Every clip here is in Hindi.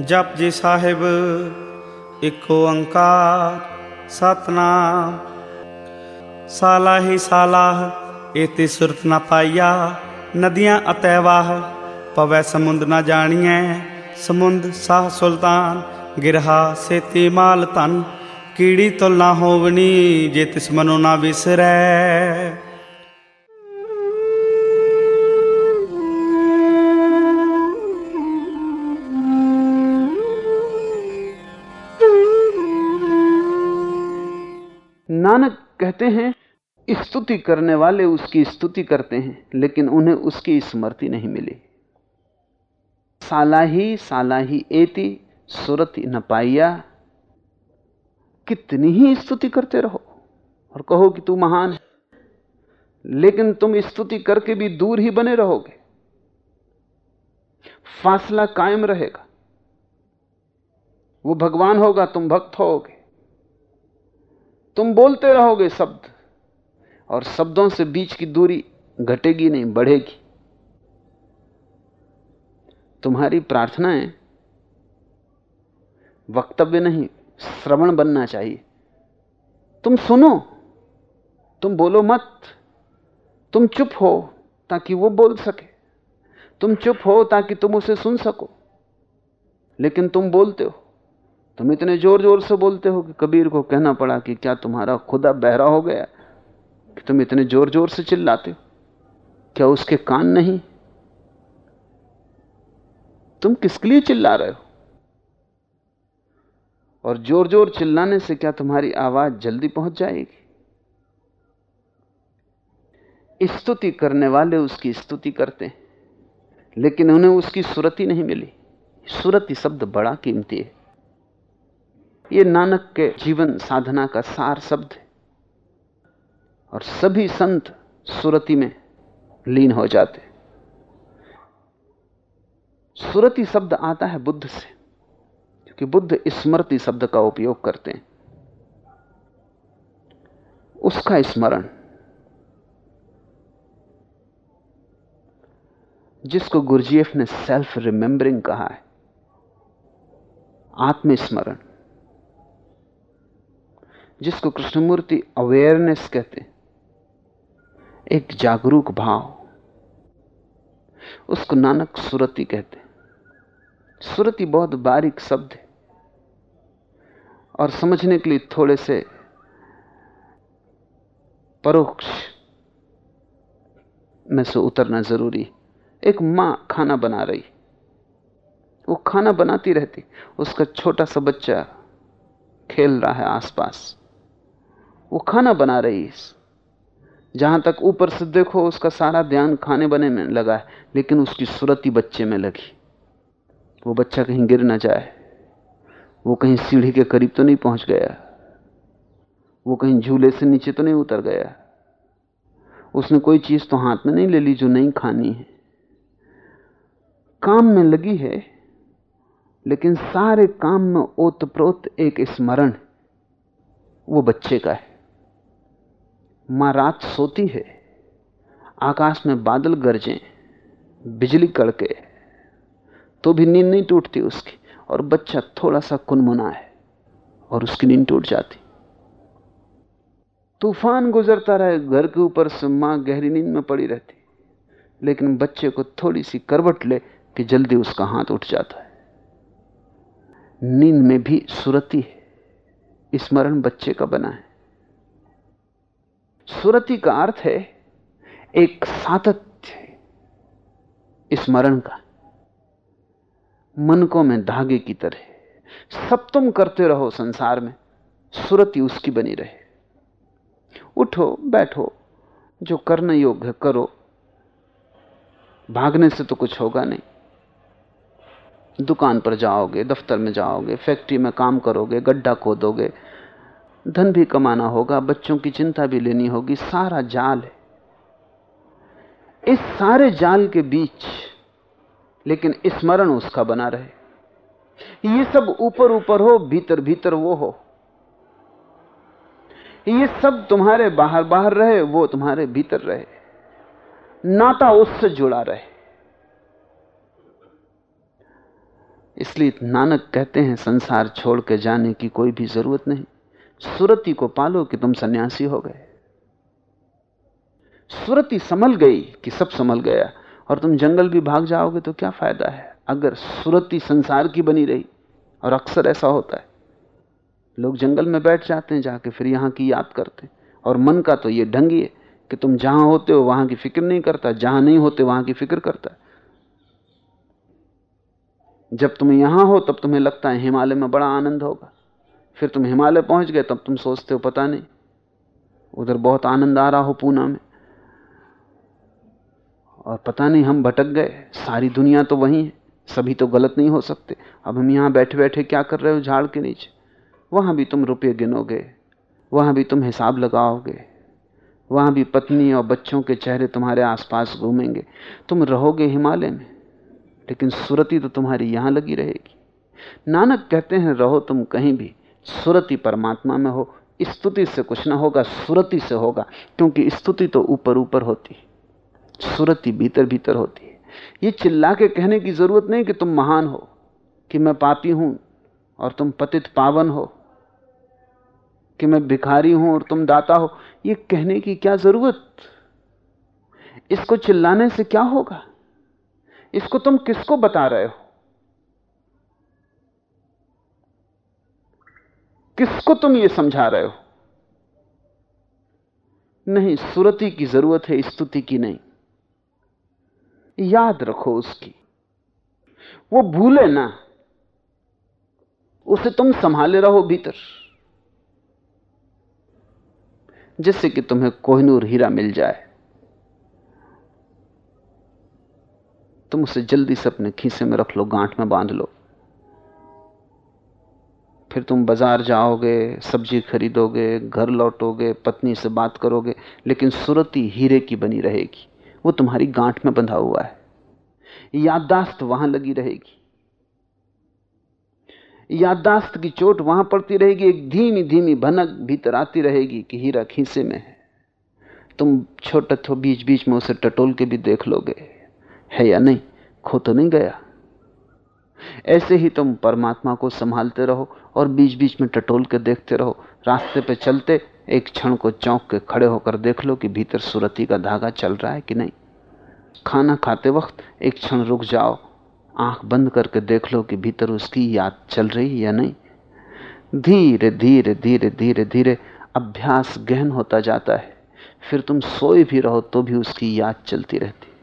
ਜਪ ਜੀ ਸਾਹਿਬ, ਇੱਕ ਓੰਕਾਰ ਸਤਨਾਮ। ਸਾਲਾ ਹੀ ਸਾਲਾਹ, ਏਤੀ ਸੁਰਤ ਨਾ ਪਾਈਆ, ਨਦੀਆਂ ਅਤੈ ਵਾਹ। ਪਵੈ ਸਮੁੰਦ ਨਾ ਜਾਣੀਐ, ਸਮੁੰਦ ਸਾਹ ਸੁਲਤਾਨ। ਗਿਰਹਾ ਸੇਤੀ ਮਾਲ ਤਨ ਕੀੜੀ ਤੁਲ ਨਾ ਹੋਵਣੀ, ਜੇ ਤਿਸ ਮਨੋ ਨਾ ਵਿਸਰੈ। नानक कहते हैं, स्तुति करने वाले उसकी स्तुति करते हैं, लेकिन उन्हें उसकी स्मृति नहीं मिली। साला ही साला ही एति, सुरति न पाइया। कितनी ही स्तुति करते रहो और कहो कि तू महान है, लेकिन तुम स्तुति करके भी दूर ही बने रहोगे। फासला कायम रहेगा। वो भगवान होगा, तुम भक्त होगे। तुम बोलते रहोगे शब्द, और शब्दों से बीच की दूरी घटेगी नहीं, बढ़ेगी। तुम्हारी प्रार्थनाएँ वक्तव्य नहीं, श्रवण बनना चाहिए। तुम सुनो, तुम बोलो मत, तुम चुप हो ताकि वो बोल सके, तुम चुप हो ताकि तुम उसे सुन सको, लेकिन तुम बोलते हो। तुम इतने ज़ोर ज़ोर से बोलते हो कि कबीर को कहना पड़ा कि क्या तुम्हारा खुदा बहरा हो गया कि तुम इतने ज़ोर ज़ोर से चिल्लाते हो? क्या उसके कान नहीं? तुम किसके लिए चिल्ला रहे हो? और ज़ोर ज़ोर चिल्लाने से क्या तुम्हारी आवाज़ जल्दी पहुँच जाएगी? स्तुति करने वाले उसकी स्तुति करते हैं, लेकिन उन्हें उसकी सुरति नहीं मिली। सुरति शब्द बड़ा कीमती है। ये नानक के जीवन साधना का सार शब्द है। और सभी संत सुरति में लीन हो जाते सुरति शब्द आता है बुद्ध से, क्योंकि बुद्ध स्मृति शब्द का उपयोग करते हैं। उसका स्मरण, जिसको गुरजीएफ ने सेल्फ रिमेंबरिंग कहा है, आत्मस्मरण। जिसको कृष्णमूर्ति अवेयरनेस कहते हैं। एक जागरूक भाव। उसको नानक सुरति कहते हैं। सुरति बहुत बारीक शब्द है। और समझने के लिए थोड़े से परोक्ष में से उतरना ज़रूरी है। एक माँ खाना बना रही वो खाना बनाती रहती उसका छोटा सा बच्चा खेल रहा है आसपास। वो खाना बना रही है जहाँ तक ऊपर से देखो, उसका सारा ध्यान खाने बने में लगा है, लेकिन उसकी सुरती बच्चे में लगी। वो बच्चा कहीं गिर ना जाए। वो कहीं सीढ़ी के करीब तो नहीं पहुँच गया। वो कहीं झूले से नीचे तो नहीं उतर गया। उसने कोई चीज़ तो हाथ में नहीं ले ली जो नहीं खानी है। काम में लगी है, लेकिन सारे काम में ओतप्रोत एक स्मरण वो बच्चे का है। माँ रात सोती है, आकाश में बादल गरजें, बिजली कड़के। तो भी नींद नहीं टूटती उसकी, और बच्चा थोड़ा सा कुनमुना है, और उसकी नींद टूट जाती। तूफ़ान गुजरता रहे, घर के ऊपर से माँ गहरी नींद में पड़ी रहती। लेकिन बच्चे को थोड़ी सी करवट ले कि जल्दी उसका हाथ उठ जाता है। नींद में भी सुरती है, स्मरण बच्चे का बना है। सुरति का अर्थ है एक सातत्य स्मरण का। मनकों में धागे की तरह सब तुम करते रहो संसार में, सुरति उसकी बनी रहे। उठो, बैठो, जो करने योग्य करो। भागने से तो कुछ होगा नहीं। दुकान पर जाओगे, दफ्तर में जाओगे, फैक्ट्री में काम करोगे, गड्ढा खोदोगे धन भी कमाना होगा, बच्चों की चिंता भी लेनी होगी, सारा जाल है। इस सारे जाल के बीच, लेकिन स्मरण उसका बना रहे। ये सब ऊपर ऊपर हो, भीतर भीतर वो हो। ये सब तुम्हारे बाहर बाहर रहे, वो तुम्हारे भीतर रहे। नाता उससे जुड़ा रहे। इसलिए नानक कहते हैं, संसार छोड़ के जाने की कोई भी ज़रूरत नहीं। सुरति को पालो कि तुम सन्यासी हो गए। सुरति संभल गई कि सब संभल गया, और तुम जंगल भी भाग जाओगे तो क्या फ़ायदा है? अगर सुरति संसार की बनी रही, और अक्सर ऐसा होता है। लोग जंगल में बैठ जाते हैं, जाके फिर यहाँ की याद करते और मन का तो ये ढंगी है कि तुम जहाँ होते हो, वहाँ की फ़िक्र नहीं करता, जहाँ नहीं होते, वहाँ की फ़िक्र करता है। जब तुम यहाँ हो, तब तुम्हें लगता है हिमालय में बड़ा आनंद होगा। फिर तुम हिमालय पहुँच गए, तब तुम सोचते हो, पता नहीं। उधर बहुत आनंद आ रहा हो पूना में। और पता नहीं, हम भटक गए। सारी दुनिया तो वहीं है। सभी तो गलत नहीं हो सकते। अब हम यहाँ बैठे बैठे क्या कर रहे हो झाड़ के नीचे? वहाँ भी तुम रुपये गिनोगे। वहाँ भी तुम हिसाब लगाओगे। वहाँ भी पत्नी और बच्चों के चेहरे तुम्हारे आसपास घूमेंगे। तुम रहोगे हिमालय में, लेकिन सुरति तो तुम्हारी यहाँ लगी रहेगी। नानक कहते हैं, रहो तुम कहीं भी। सुरति परमात्मा में हो, स्तुति से कुछ ना होगा, सुरति से होगा, क्योंकि स्तुति तो ऊपर ऊपर होती है, सुरति भीतर भीतर होती है। ये चिल्ला के कहने की ज़रूरत नहीं कि तुम महान हो, कि मैं पापी हूँ और तुम पतित पावन हो, कि मैं भिखारी हूँ और तुम दाता हो, ये कहने की क्या ज़रूरत? इसको चिल्लाने से क्या होगा? इसको तुम किसको बता रहे हो? किसको तुम ये समझा रहे हो? नहीं, सुरति की ज़रूरत है, स्तुति की नहीं। याद रखो उसकी। वो भूले ना। उसे तुम संभाले रहो भीतर। जिससे कि तुम्हें कोहनूर हीरा मिल जाए। तुम उसे जल्दी से अपने खीसे में रख लो, गांठ में बाँध लो। फिर तुम बाज़ार जाओगे, सब्ज़ी खरीदोगे, घर लौटोगे, पत्नी से बात करोगे, लेकिन सुरती हीरे की बनी रहेगी। वो तुम्हारी गांठ में बंधा हुआ है। याददाश्त वहाँ लगी रहेगी। याददाश्त की चोट वहाँ पड़ती रहेगी, एक धीमी धीमी भनक भीतर आती रहेगी कि हीरा खीसे में है। तुम छोटे थो बीच बीच में उसे टटोल के भी देख लोगे। है या नहीं? खो तो नहीं गया? ऐसे ही तुम परमात्मा को संभालते रहो और बीच बीच में टटोल के देखते रहो। रास्ते पे चलते एक क्षण को चौंक के खड़े होकर देख लो कि भीतर सुरती का धागा चल रहा है कि नहीं। खाना खाते वक्त एक क्षण रुक जाओ। आँख बंद करके देख लो कि भीतर उसकी याद चल रही या नहीं। धीरे धीरे धीरे धीरे धीरे अभ्यास गहन होता जाता है। फिर तुम सोए भी रहो तो भी उसकी याद चलती रहती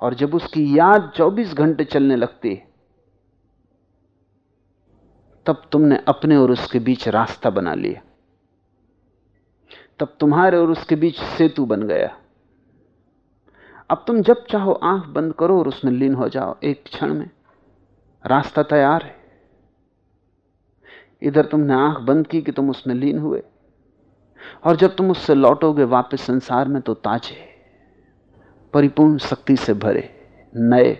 और जब उसकी याद 24 घंटे चलने लगती है तब तुमने अपने और उसके बीच रास्ता बना लिया। तब तुम्हारे और उसके बीच सेतु बन गया। अब तुम जब चाहो आँख बंद करो और उसमें लीन हो जाओ, एक क्षण में। रास्ता तैयार है। इधर तुमने आँख बंद की कि तुम उसमें लीन हुए। और जब तुम उससे लौटोगे वापस संसार में तो ताजे परिपूर्ण शक्ति से भरे, नए,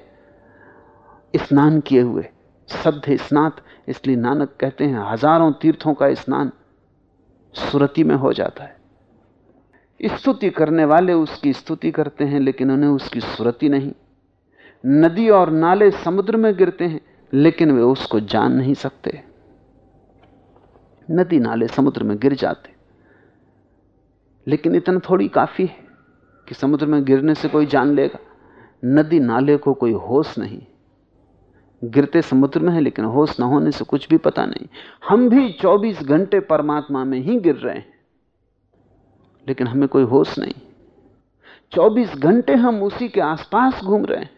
स्नान किए हुए, सद्य स्नात, इसलिए नानक कहते हैं, हज़ारों तीर्थों का स्नान सुरति में हो जाता है। स्तुति करने वाले उसकी स्तुति करते हैं, लेकिन उन्हें उसकी सुरति नहीं। नदी और नाले समुद्र में गिरते हैं, लेकिन वे उसको जान नहीं सकते। नदी नाले समुद्र में गिर जाते। लेकिन इतना थोड़ी काफ़ी है। कि समुद्र में गिरने से कोई जान लेगा। नदी नाले को कोई होश नहीं। गिरते समुद्र में है, लेकिन होश न होने से कुछ भी पता नहीं। हम भी 24 घंटे परमात्मा में ही गिर रहे हैं, लेकिन हमें कोई होश नहीं। 24 घंटे हम उसी के आसपास घूम रहे हैं।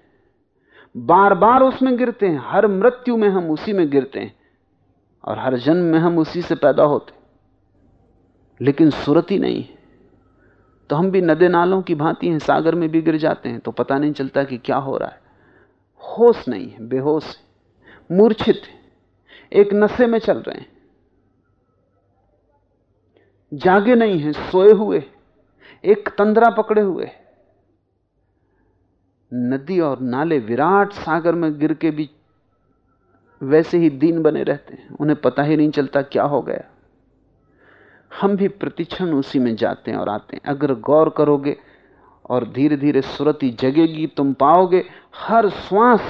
बार बार उसमें गिरते हैं, हर मृत्यु में हम उसी में गिरते हैं, और हर जन्म में हम उसी से पैदा होते लेकिन सुरती नहीं है। तो हम भी नदे नालों की भांति हैं, सागर में भी गिर जाते हैं तो पता नहीं चलता कि क्या हो रहा है। होश नहीं है, बेहोश है, मूर्छित है, एक नशे में चल रहे हैं। जागे नहीं हैं, सोए हुए एक तंद्रा पकड़े हुए नदी और नाले विराट सागर में गिर के भी वैसे ही दीन बने रहते हैं, उन्हें पता ही नहीं चलता क्या हो गया। हम भी प्रतिक्षण उसी में जाते हैं और आते हैं। अगर गौर करोगे और धीरे धीरे सुरति जगेगी, तुम पाओगे, हर श्वास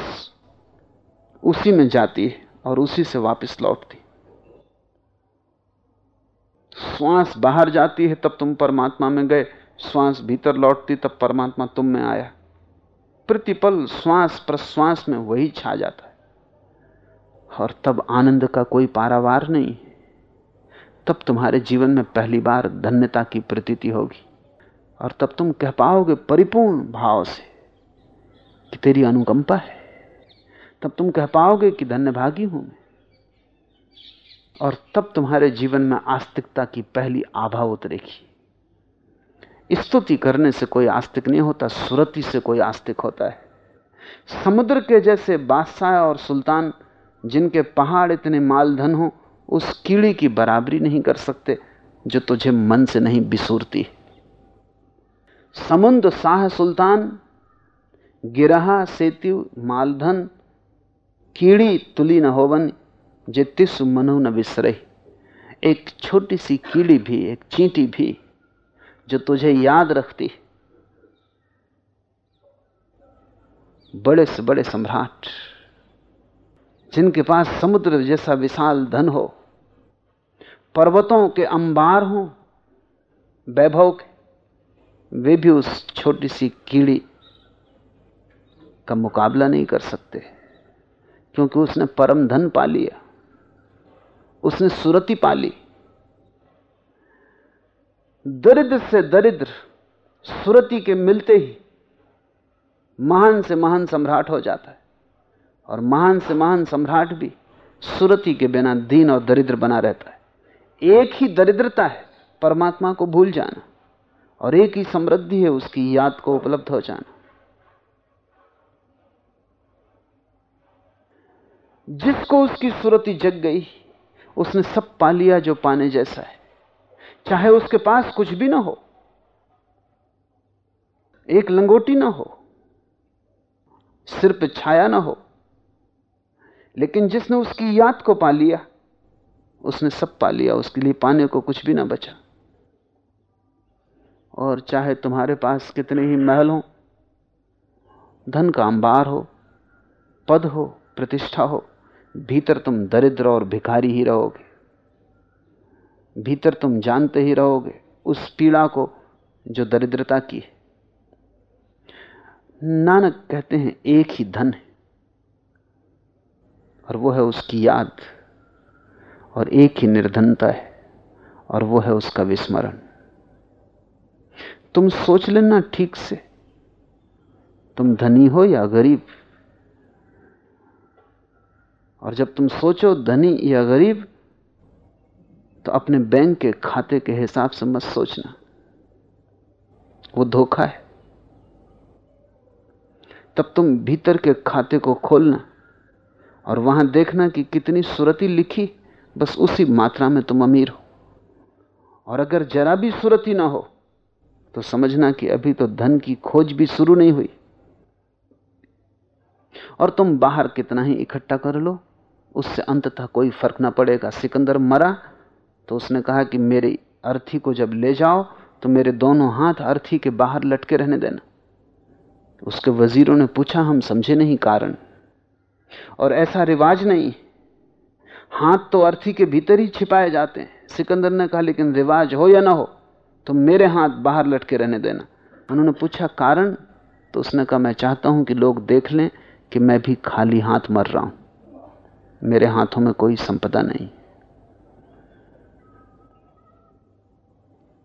उसी में जाती है और उसी से वापस लौटती। श्वास बाहर जाती है, तब तुम परमात्मा में गए। श्वास भीतर लौटती, तब परमात्मा तुम में आया। प्रतिपल श्वास प्रश्वास में वही छा जाता है। और तब आनंद का कोई पारावार नहीं तब तुम्हारे जीवन में पहली बार धन्यता की प्रतीति होगी। और तब तुम कह पाओगे परिपूर्ण भाव से कि तेरी अनुकंपा है। तब तुम कह पाओगे कि धन्यभागी हूँ मैं। और तब तुम्हारे जीवन में आस्तिकता की पहली आभा उतरेगी। स्तुति करने से कोई आस्तिक नहीं होता, सुरति से कोई आस्तिक होता है। समुद्र के जैसे बादशाह और सुल्तान, जिनके पहाड़ इतने मालधन हो उस कीड़ी की बराबरी नहीं कर सकते जो तुझे मन से नहीं बिसूरती। समुद्र शाह सुल्तान, गिरहा सेतु मालधन, कीड़ी तुली न होवन, जे तिस मनु न विसरे एक छोटी सी कीड़ी भी, एक चींटी भी, जो तुझे याद रखती। बड़े से बड़े सम्राट, जिनके पास समुद्र जैसा विशाल धन हो पर्वतों के अंबार हो, वैभव के, वे भी उस छोटी सी कीड़ी का मुकाबला नहीं कर सकते, क्योंकि उसने परम धन पा लिया। उसने सुरति पा ली। दरिद्र से दरिद्र, सुरति के मिलते ही महान से महान सम्राट हो जाता है, और महान से महान सम्राट भी सुरति के बिना दीन और दरिद्र बना रहता है। एक ही दरिद्रता है, परमात्मा को भूल जाना। और एक ही समृद्धि है, उसकी याद को उपलब्ध हो जाना। जिसको उसकी सुरति जग गई, उसने सब पा लिया जो पाने जैसा है। चाहे उसके पास कुछ भी ना हो, एक लंगोटी ना हो, सिर पे छाया ना हो, लेकिन जिसने उसकी याद को पा लिया उसने सब पा लिया, उसके लिए पाने को कुछ भी ना बचा। और चाहे तुम्हारे पास कितने ही महल हो, धन का अंबार हो, पद हो, प्रतिष्ठा हो, भीतर तुम दरिद्र और भिखारी ही रहोगे। भीतर तुम जानते ही रहोगे उस पीड़ा को जो दरिद्रता की है। नानक कहते हैं, एक ही धन है, और वो है उसकी याद। और एक ही निर्धनता है, और वो है उसका विस्मरण। तुम सोच लेना ठीक से। तुम धनी हो या गरीब, और जब तुम सोचो धनी या गरीब तो अपने बैंक के खाते के हिसाब से मत सोचना। वो धोखा है। तब तुम भीतर के खाते को खोलना, और वहाँ देखना कि कितनी सुरती लिखी। बस उसी मात्रा में तुम अमीर हो। और अगर जरा भी सुरती ना हो तो समझना कि अभी तो धन की खोज भी शुरू नहीं हुई। और तुम बाहर कितना ही इकट्ठा कर लो, उससे अंततः कोई फ़र्क ना पड़ेगा। सिकंदर मरा तो उसने कहा कि मेरी अर्थी को जब ले जाओ तो मेरे दोनों हाथ अर्थी के बाहर लटके रहने देना। उसके वजीरों ने पूछा, हम समझे नहीं कारण। और ऐसा रिवाज नहीं हाथ तो अर्थी के भीतर ही छिपाए जाते हैं। सिकंदर ने कहा, लेकिन रिवाज हो या ना हो तो मेरे हाथ बाहर लटके रहने देना। उन्होंने पूछा, कारण? तो उसने कहा, मैं चाहता हूँ कि लोग देख लें कि मैं भी खाली हाथ मर रहा हूँ। मेरे हाथों में कोई संपदा नहीं।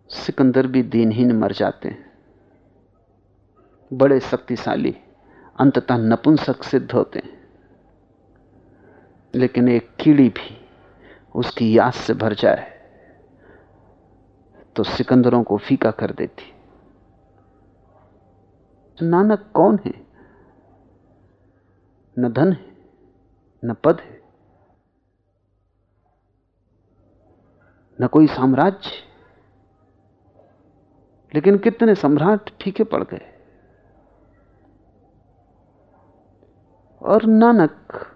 सिकंदर भी दीनहीन मर जाते हैं। बड़े शक्तिशाली, अंततः नपुंसक सिद्ध होते हैं। लेकिन एक कीड़ी भी उसकी याद से भर जाए तो सिकंदरों को फीका कर देती। नानक कौन है? न धन है, न पद है, न कोई साम्राज्य लेकिन कितने सम्राट फीके पड़ गए। और नानक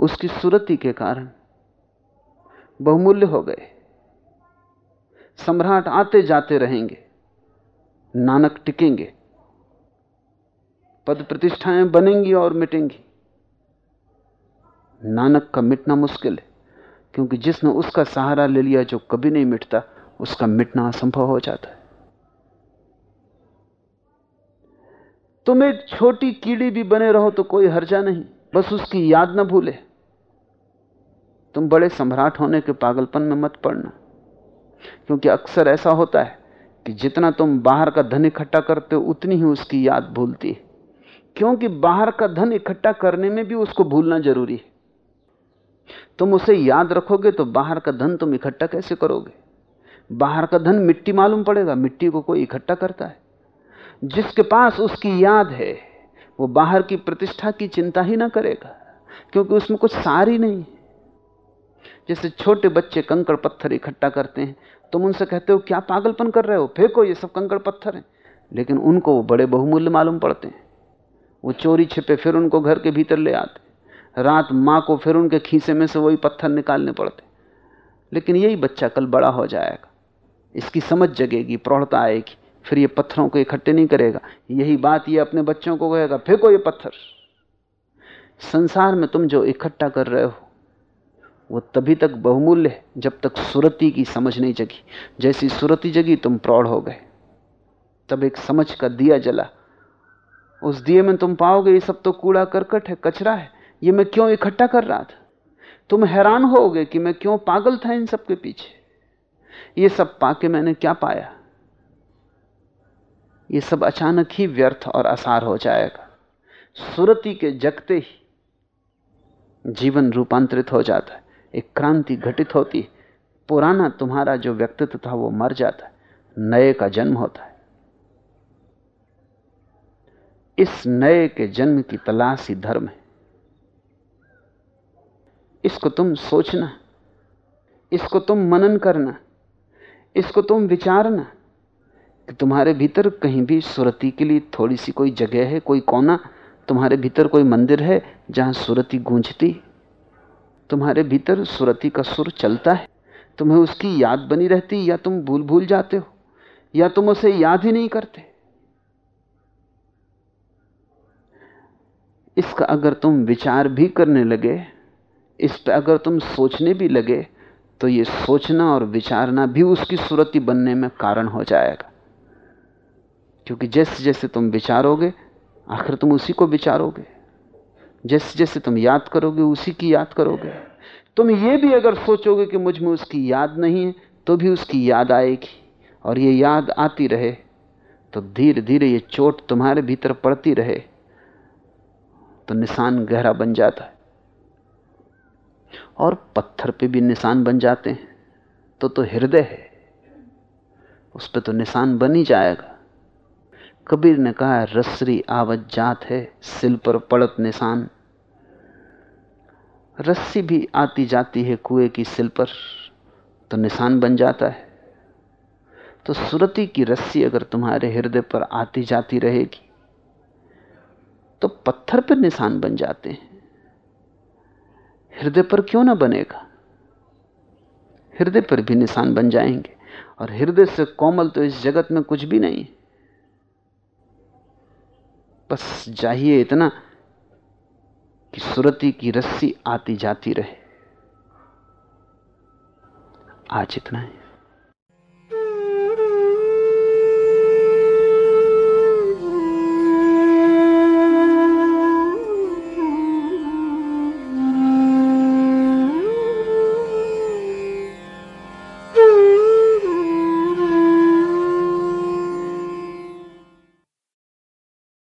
उसकी सुरति के कारण बहुमूल्य हो गए। सम्राट आते जाते रहेंगे, नानक टिकेंगे, पद प्रतिष्ठाएँ बनेंगी और मिटेंगी। नानक का मिटना मुश्किल है, क्योंकि जिसने उसका सहारा ले लिया जो कभी नहीं मिटता, उसका मिटना असंभव हो जाता है। तुम एक छोटी कीड़ी भी बने रहो तो कोई हर्जा नहीं, बस उसकी याद ना भूले। तुम बड़े सम्राट होने के पागलपन में मत पड़ना। क्योंकि अक्सर ऐसा होता है कि जितना तुम बाहर का धन इकट्ठा करते हो, उतनी ही उसकी याद भूलती है। क्योंकि बाहर का धन इकट्ठा करने में भी उसको भूलना ज़रूरी है। तुम उसे याद रखोगे तो बाहर का धन तुम इकट्ठा कैसे करोगे? बाहर का धन मिट्टी मालूम पड़ेगा, मिट्टी को कोई इकट्ठा करता है। जिसके पास उसकी याद है, वो बाहर की प्रतिष्ठा की चिंता ही ना करेगा, क्योंकि उसमें कुछ सार ही नहीं है। जैसे छोटे बच्चे कंकड़ पत्थर इकट्ठा करते हैं, तुम उनसे कहते हो, क्या पागलपन कर रहे हो? फेंको, ये सब कंकड़ पत्थर हैं। लेकिन उनको वो बड़े बहुमूल्य मालूम पड़ते हैं। वो चोरी छिपे, फिर उनको घर के भीतर ले आते रात माँ को फिर उनके खीसे में से वही पत्थर निकालने पड़ते लेकिन यही बच्चा कल बड़ा हो जाएगा। इसकी समझ जगेगी, प्रौढ़ता आएगी। फिर ये पत्थरों को इकट्ठे नहीं करेगा। यही बात ये अपने बच्चों को कहेगा, फेंको ये पत्थर। संसार में तुम जो इकट्ठा कर रहे हो वो तभी तक बहुमूल्य है, जब तक सुरति की समझ नहीं जगी। जैसी सुरति जगी, तुम प्रौढ़ हो गए। तब एक समझ का दिया जला। उस दिए में तुम पाओगे, ये सब तो कूड़ा करकट है, कचरा है। ये मैं क्यों इकट्ठा कर रहा था? तुम हैरान होगे कि मैं क्यों पागल था इन सब के पीछे। ये सब पाके मैंने क्या पाया? ये सब अचानक ही व्यर्थ और आसार हो जाएगा। सुरति के जगते ही जीवन रूपांतरित हो जाता है। एक क्रांति घटित होती है। पुराना तुम्हारा जो व्यक्तित्व था, वो मर जाता है। नए का जन्म होता है। इस नए के जन्म की तलाश ही धर्म है। इसको तुम सोचना, इसको तुम मनन करना, इसको तुम विचारना कि तुम्हारे भीतर कहीं भी सुरति के लिए थोड़ी सी कोई जगह है, कोई कोना, तुम्हारे भीतर कोई मंदिर है जहाँ सुरति गूंजती। तुम्हारे भीतर सुरति का सुर चलता है। तुम्हें उसकी याद बनी रहती, या तुम भूल भूल जाते हो, या तुम उसे याद ही नहीं करते। इसका अगर तुम विचार भी करने लगे, इस पर अगर तुम सोचने भी लगे तो ये सोचना और विचारना भी उसकी सुरति बनने में कारण हो जाएगा। क्योंकि जैसे जैसे तुम विचारोगे, आखिर तुम उसी को विचारोगे। जैसे जैसे तुम याद करोगे, उसी की याद करोगे। तुम ये भी अगर सोचोगे कि मुझमें उसकी याद नहीं है तो भी उसकी याद आएगी। और ये याद आती रहे तो धीरे धीरे ये चोट तुम्हारे भीतर पड़ती रहे तो निशान गहरा बन जाता है। और पत्थर पे भी निशान बन जाते हैं तो तो हृदय है, उस पर तो निशान बन ही जाएगा। कबीर ने कहा, रसरी आवत जात है, सिल पर पड़त निशान। रस्सी भी आती जाती है कुएँ की सिल पर तो निशान बन जाता है। तो सुरती की रस्सी अगर तुम्हारे हृदय पर आती जाती रहेगी तो पत्थर पर निशान बन जाते हैं। हृदय पर क्यों ना बनेगा? हृदय पर भी निशान बन जाएँगे। और हृदय से कोमल तो इस जगत में कुछ भी नहीं बस चाहिए इतना कि सुरती की रस्सी आती जाती रहे। आज इतना है।